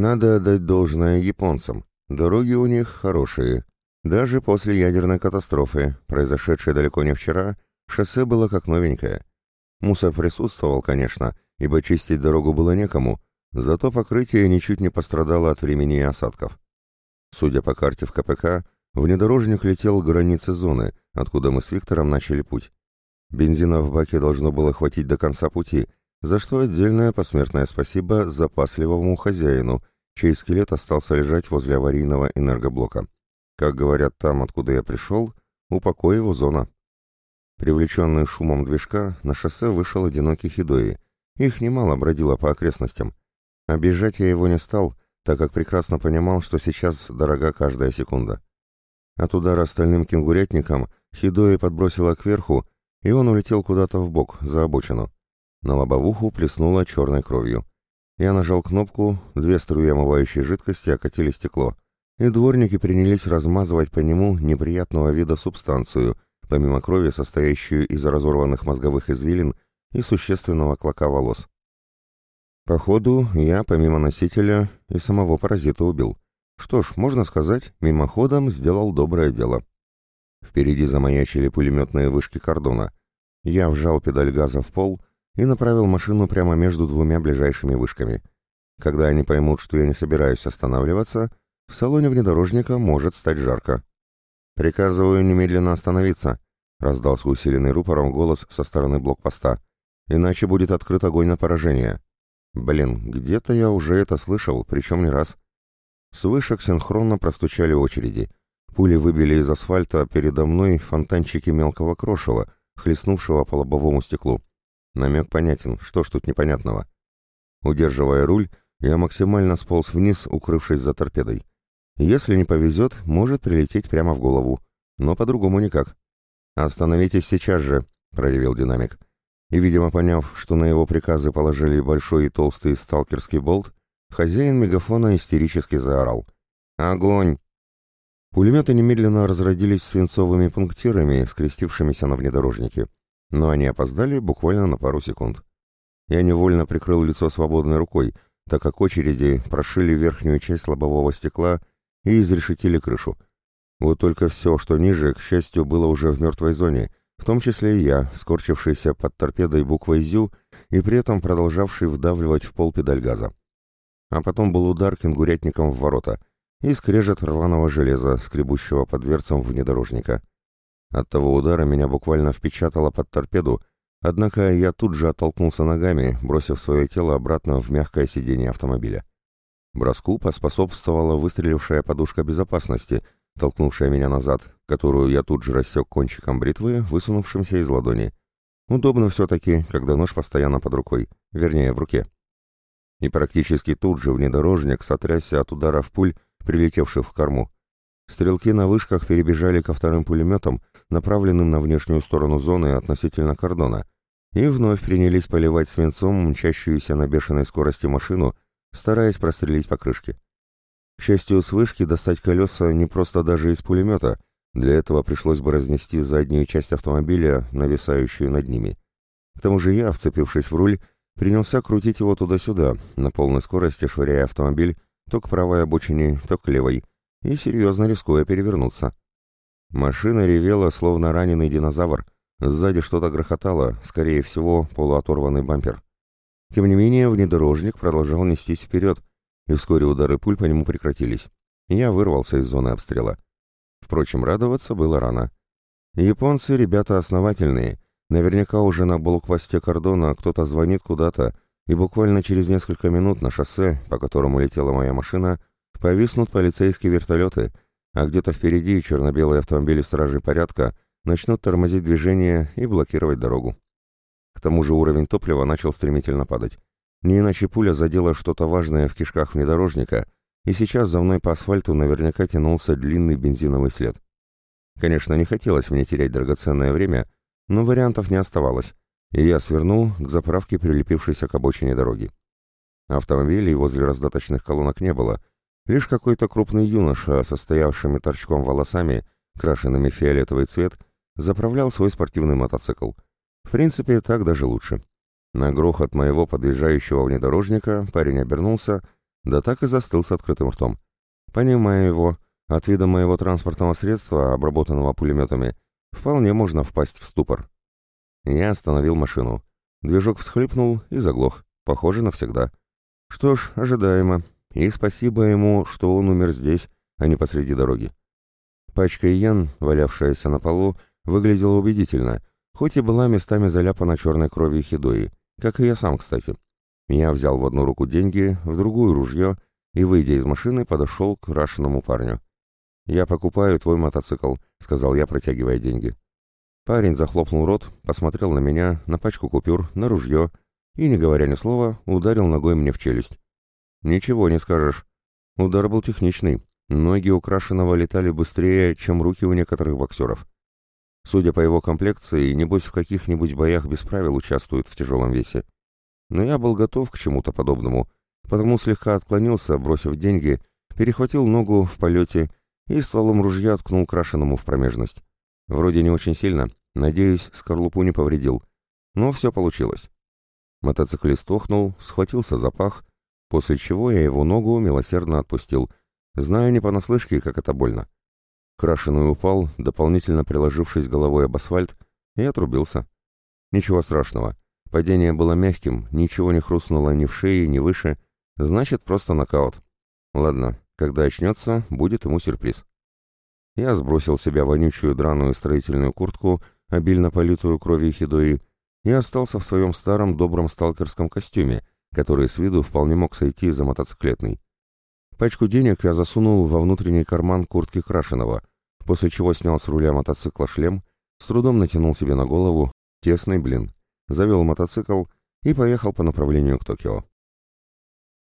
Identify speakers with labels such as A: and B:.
A: Надо отдать должное японцам. Дороги у них хорошие. Даже после ядерной катастрофы, произошедшей далеко не вчера, шоссе было как новенькое. Мусор присутствовал, конечно, ибо чистить дорогу было некому, зато покрытие ничуть не пострадало от времени и осадков. Судя по карте в КПК, внедорожник летел к границе зоны, откуда мы с Виктором начали путь. Бензина в баке должно было хватить до конца пути, за что отдельное посмертное спасибо запасливому хозяину, чей скелет остался лежать возле аварийного энергоблока. Как говорят там, откуда я пришел, упокой его зона. Привлеченный шумом движка, на шоссе вышел одинокий Хидои. Их немало бродило по окрестностям. Обижать я его не стал, так как прекрасно понимал, что сейчас дорога каждая секунда. От удара стальным кенгурятником Хидои подбросило кверху, и он улетел куда-то в бок за обочину. На лобовуху плеснуло черной кровью. Я нажал кнопку, две струи омывающей жидкости окатили стекло — и дворники принялись размазывать по нему неприятного вида субстанцию, помимо крови, состоящую из разорванных мозговых извилин и существенного клока волос. Походу, я, помимо носителя, и самого паразита убил. Что ж, можно сказать, мимоходом сделал доброе дело. Впереди замаячили пулеметные вышки кордона. Я вжал педаль газа в пол и направил машину прямо между двумя ближайшими вышками. Когда они поймут, что я не собираюсь останавливаться, в салоне внедорожника может стать жарко. «Приказываю немедленно остановиться», — раздался усиленный рупором голос со стороны блокпоста. «Иначе будет открыт огонь на поражение». Блин, где-то я уже это слышал, причем не раз. С вышек синхронно простучали очереди. Пули выбили из асфальта передо мной фонтанчики мелкого крошева, хлестнувшего по лобовому стеклу. Намек понятен, что ж тут непонятного. Удерживая руль, я максимально сполз вниз, укрывшись за торпедой. Если не повезет, может прилететь прямо в голову. Но по-другому никак. «Остановитесь сейчас же», — проявил динамик. И, видимо, поняв, что на его приказы положили большой и толстый сталкерский болт, хозяин мегафона истерически заорал. «Огонь!» Пулеметы немедленно разродились свинцовыми пунктирами, скрестившимися на внедорожнике. Но они опоздали буквально на пару секунд. Я невольно прикрыл лицо свободной рукой, так как очереди прошили верхнюю часть лобового стекла и изрешетили крышу. Вот только все, что ниже, к счастью, было уже в мертвой зоне, в том числе и я, скорчившийся под торпедой буквой «Зю» и при этом продолжавший вдавливать в пол педаль газа. А потом был удар кенгурятником в ворота и скрежет рваного железа, скребущего под дверцем внедорожника. От того удара меня буквально впечатало под торпеду, однако я тут же оттолкнулся ногами, бросив свое тело обратно в мягкое сиденье автомобиля. Броску поспособствовала выстрелившая подушка безопасности, толкнувшая меня назад, которую я тут же рассек кончиком бритвы, высунувшимся из ладони. Удобно все-таки, когда нож постоянно под рукой, вернее, в руке. И практически тут же внедорожник сотрясся от ударов пуль, прилетевших в корму. Стрелки на вышках перебежали ко вторым пулеметам, направленным на внешнюю сторону зоны относительно кордона, и вновь принялись поливать свинцом мчащуюся на бешеной скорости машину, стараясь прострелить покрышки. К счастью, с вышки достать колеса не просто даже из пулемета, для этого пришлось бы разнести заднюю часть автомобиля, нависающую над ними. К тому же я, вцепившись в руль, принялся крутить его туда-сюда, на полной скорости швыряя автомобиль то к правой обочине, то к левой, и серьезно рискуя перевернуться. Машина ревела, словно раненый динозавр. Сзади что-то грохотало, скорее всего, полуоторванный бампер. Тем не менее, внедорожник продолжал нестись вперед, и вскоре удары пуль по нему прекратились. Я вырвался из зоны обстрела. Впрочем, радоваться было рано. Японцы ребята основательные. Наверняка уже на блокпосте кордона кто-то звонит куда-то, и буквально через несколько минут на шоссе, по которому летела моя машина, повиснут полицейские вертолеты, а где-то впереди черно-белые автомобили стражей порядка начнут тормозить движение и блокировать дорогу. К тому же уровень топлива начал стремительно падать. Не иначе пуля задела что-то важное в кишках внедорожника, и сейчас за мной по асфальту наверняка тянулся длинный бензиновый след. Конечно, не хотелось мне терять драгоценное время, но вариантов не оставалось, и я свернул к заправке, прилепившейся к обочине дороги. Автомобилей возле раздаточных колонок не было, лишь какой-то крупный юноша, состоявшими торчком волосами, крашенными фиолетовый цвет, заправлял свой спортивный мотоцикл — в принципе, так даже лучше. На грохот моего подъезжающего внедорожника парень обернулся Да так и застыл с открытым ртом. Понимая его, от вида моего транспортного средства, обработанного пулеметами, вполне можно впасть в ступор. Я остановил машину. Движок всхлипнул и заглох. Похоже, навсегда. Что ж, ожидаемо. И спасибо ему, что он умер здесь, а не посреди дороги. Пачка иен, валявшаяся на полу, выглядела убедительно, хоть и была местами заляпана черной кровью хидои, как и я сам, кстати. Я взял в одну руку деньги, в другую ружье и, выйдя из машины, подошел к рашенному парню. «Я покупаю твой мотоцикл», — сказал я, протягивая деньги. Парень захлопнул рот, посмотрел на меня, на пачку купюр, на ружье и, не говоря ни слова, ударил ногой мне в челюсть. «Ничего не скажешь. Удар был техничный. Ноги украшенного летали быстрее, чем руки у некоторых боксеров. Судя по его комплекции, небось в каких-нибудь боях без правил участвует в тяжелом весе. Но я был готов к чему-то подобному, потому слегка отклонился, бросив деньги, перехватил ногу в полете и стволом ружья ткнул крашеному в промежность. Вроде не очень сильно, надеюсь, скорлупу не повредил, но все получилось. Мотоциклист охнул, схватился за пах, после чего я его ногу милосердно отпустил, зная не понаслышке, как это больно. Крашеный упал, дополнительно приложившись головой об асфальт, и отрубился. Ничего страшного. Падение было мягким, ничего не хрустнуло ни в шее, ни выше, значит, просто нокаут. Ладно, когда очнется, будет ему сюрприз. Я сбросил себя вонючую драную строительную куртку, обильно политую кровью хидои, и остался в своем старом добром сталкерском костюме, который с виду вполне мог сойти за мотоциклетный. Пачку денег я засунул во внутренний карман куртки Крашеного, после чего снял с руля мотоцикла шлем, с трудом натянул себе на голову, тесный блин, завел мотоцикл и поехал по направлению к Токио.